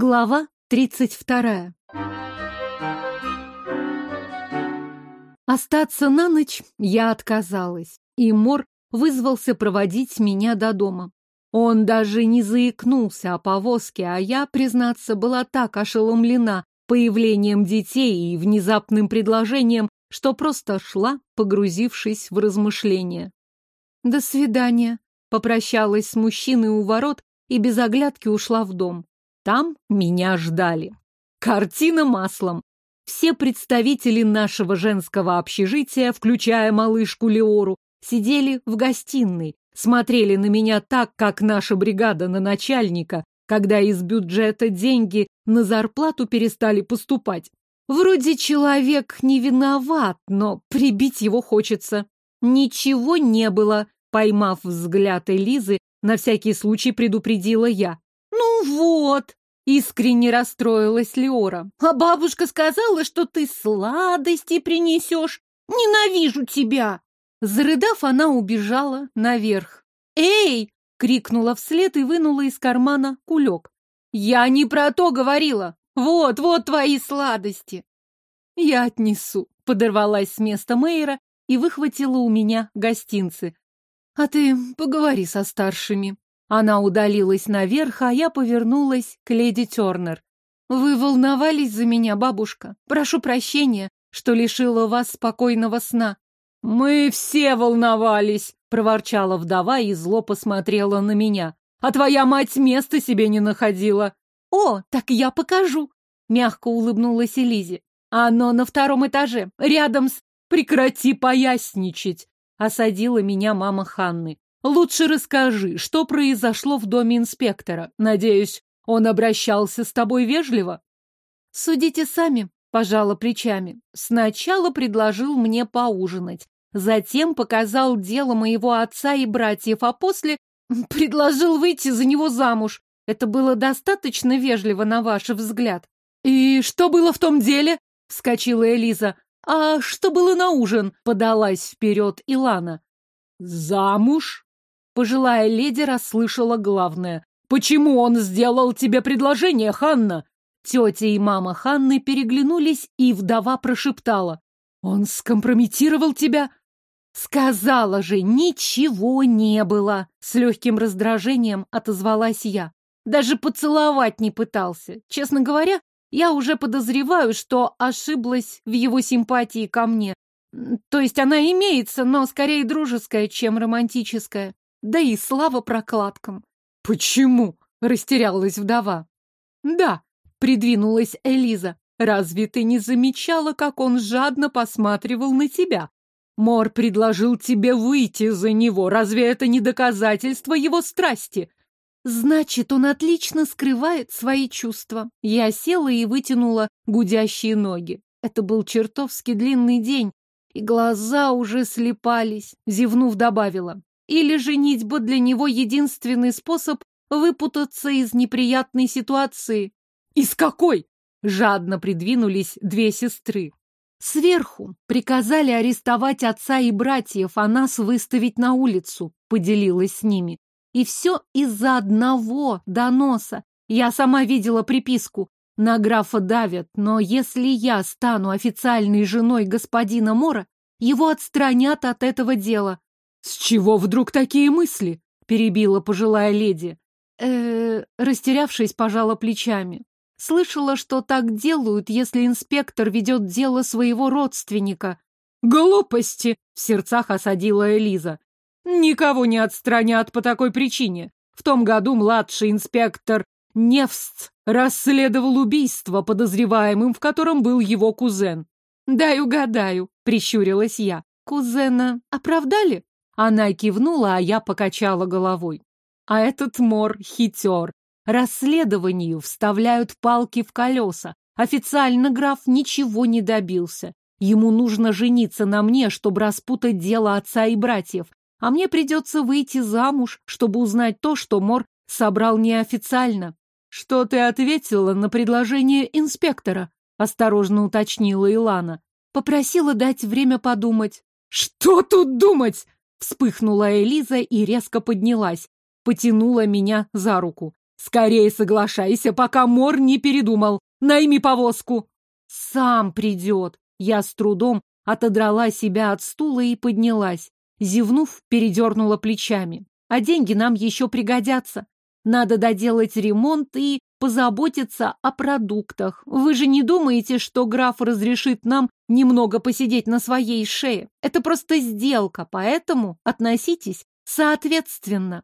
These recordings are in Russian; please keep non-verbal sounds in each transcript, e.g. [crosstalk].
Глава тридцать вторая. Остаться на ночь я отказалась, и Мор вызвался проводить меня до дома. Он даже не заикнулся о повозке, а я, признаться, была так ошеломлена появлением детей и внезапным предложением, что просто шла, погрузившись в размышления. «До свидания», — попрощалась с мужчиной у ворот и без оглядки ушла в дом. Там меня ждали. Картина маслом. Все представители нашего женского общежития, включая малышку Леору, сидели в гостиной, смотрели на меня так, как наша бригада на начальника, когда из бюджета деньги на зарплату перестали поступать. Вроде человек не виноват, но прибить его хочется. Ничего не было, поймав взгляд Элизы, на всякий случай предупредила я. «Ну вот!» — искренне расстроилась Леора. «А бабушка сказала, что ты сладости принесешь. Ненавижу тебя!» Зарыдав, она убежала наверх. «Эй!» — крикнула вслед и вынула из кармана кулек. «Я не про то говорила! Вот, вот твои сладости!» «Я отнесу», — подорвалась с места Мейера и выхватила у меня гостинцы. «А ты поговори со старшими». Она удалилась наверх, а я повернулась к леди Тернер. «Вы волновались за меня, бабушка. Прошу прощения, что лишила вас спокойного сна». «Мы все волновались», — проворчала вдова и зло посмотрела на меня. «А твоя мать места себе не находила». «О, так я покажу», — мягко улыбнулась Элизе. «Оно на втором этаже, рядом с...» «Прекрати поясничать», — осадила меня мама Ханны. Лучше расскажи, что произошло в доме инспектора. Надеюсь, он обращался с тобой вежливо? Судите сами, пожала плечами. Сначала предложил мне поужинать, затем показал дело моего отца и братьев, а после [laughs] предложил выйти за него замуж. Это было достаточно вежливо, на ваш взгляд. И что было в том деле? Вскочила Элиза. А что было на ужин? Подалась вперед Илана. Замуж? Пожилая леди расслышала главное. «Почему он сделал тебе предложение, Ханна?» Тетя и мама Ханны переглянулись, и вдова прошептала. «Он скомпрометировал тебя?» «Сказала же, ничего не было!» С легким раздражением отозвалась я. Даже поцеловать не пытался. Честно говоря, я уже подозреваю, что ошиблась в его симпатии ко мне. То есть она имеется, но скорее дружеская, чем романтическая. Да и слава прокладкам. Почему? Растерялась вдова. Да, придвинулась Элиза. Разве ты не замечала, как он жадно посматривал на тебя? Мор предложил тебе выйти за него. Разве это не доказательство его страсти? Значит, он отлично скрывает свои чувства. Я села и вытянула гудящие ноги. Это был чертовски длинный день, и глаза уже слепались. Зевнув, добавила. Или женитьба для него единственный способ выпутаться из неприятной ситуации? Из какой? Жадно придвинулись две сестры. Сверху приказали арестовать отца и братьев, а нас выставить на улицу, поделилась с ними. И все из-за одного доноса. Я сама видела приписку. На графа давят, но если я стану официальной женой господина Мора, его отстранят от этого дела. «С чего вдруг такие мысли?» — перебила пожилая леди. э растерявшись, пожала плечами. Слышала, что так делают, если инспектор ведет дело своего родственника. «Глупости!» — в сердцах осадила Элиза. «Никого не отстранят по такой причине. В том году младший инспектор Невст расследовал убийство, подозреваемым в котором был его кузен. «Дай угадаю», — прищурилась я. «Кузена оправдали?» Она кивнула, а я покачала головой. А этот мор хитер. Расследованию вставляют палки в колеса. Официально граф ничего не добился. Ему нужно жениться на мне, чтобы распутать дело отца и братьев. А мне придется выйти замуж, чтобы узнать то, что Мор собрал неофициально. Что ты ответила на предложение инспектора? Осторожно уточнила Илана. Попросила дать время подумать. Что тут думать? Вспыхнула Элиза и резко поднялась, потянула меня за руку. Скорее соглашайся, пока Мор не передумал. Найми повозку. Сам придет. Я с трудом отодрала себя от стула и поднялась. Зевнув, передернула плечами. А деньги нам еще пригодятся. Надо доделать ремонт и позаботиться о продуктах. Вы же не думаете, что граф разрешит нам немного посидеть на своей шее? Это просто сделка, поэтому относитесь соответственно.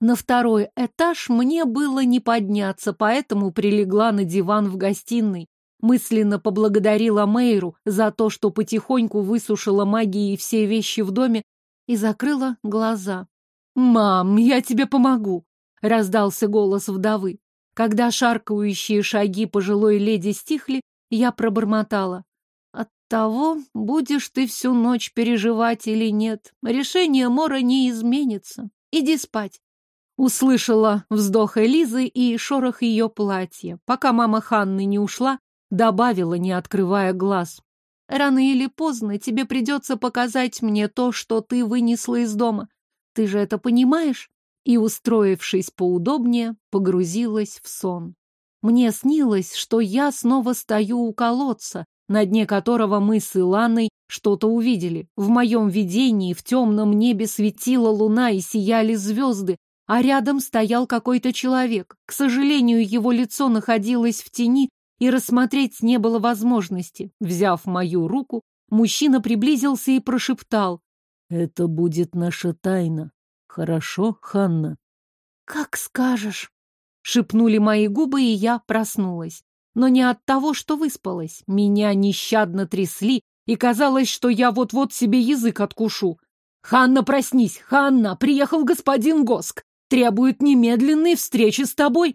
На второй этаж мне было не подняться, поэтому прилегла на диван в гостиной. Мысленно поблагодарила Мейру за то, что потихоньку высушила магией все вещи в доме и закрыла глаза. «Мам, я тебе помогу!» — раздался голос вдовы. Когда шаркающие шаги пожилой леди стихли, я пробормотала. От того, будешь ты всю ночь переживать или нет, решение Мора не изменится. Иди спать. Услышала вздох Элизы и шорох ее платья. Пока мама Ханны не ушла, добавила, не открывая глаз. Рано или поздно тебе придется показать мне то, что ты вынесла из дома. Ты же это понимаешь? И, устроившись поудобнее, погрузилась в сон. Мне снилось, что я снова стою у колодца, на дне которого мы с Иланой что-то увидели. В моем видении в темном небе светила луна и сияли звезды, а рядом стоял какой-то человек. К сожалению, его лицо находилось в тени, и рассмотреть не было возможности. Взяв мою руку, мужчина приблизился и прошептал. «Это будет наша тайна. Хорошо, Ханна? Как скажешь. Шепнули мои губы, и я проснулась. Но не от того, что выспалась. Меня нещадно трясли, и казалось, что я вот-вот себе язык откушу. «Ханна, проснись! Ханна! Приехал господин Госк! Требует немедленной встречи с тобой!»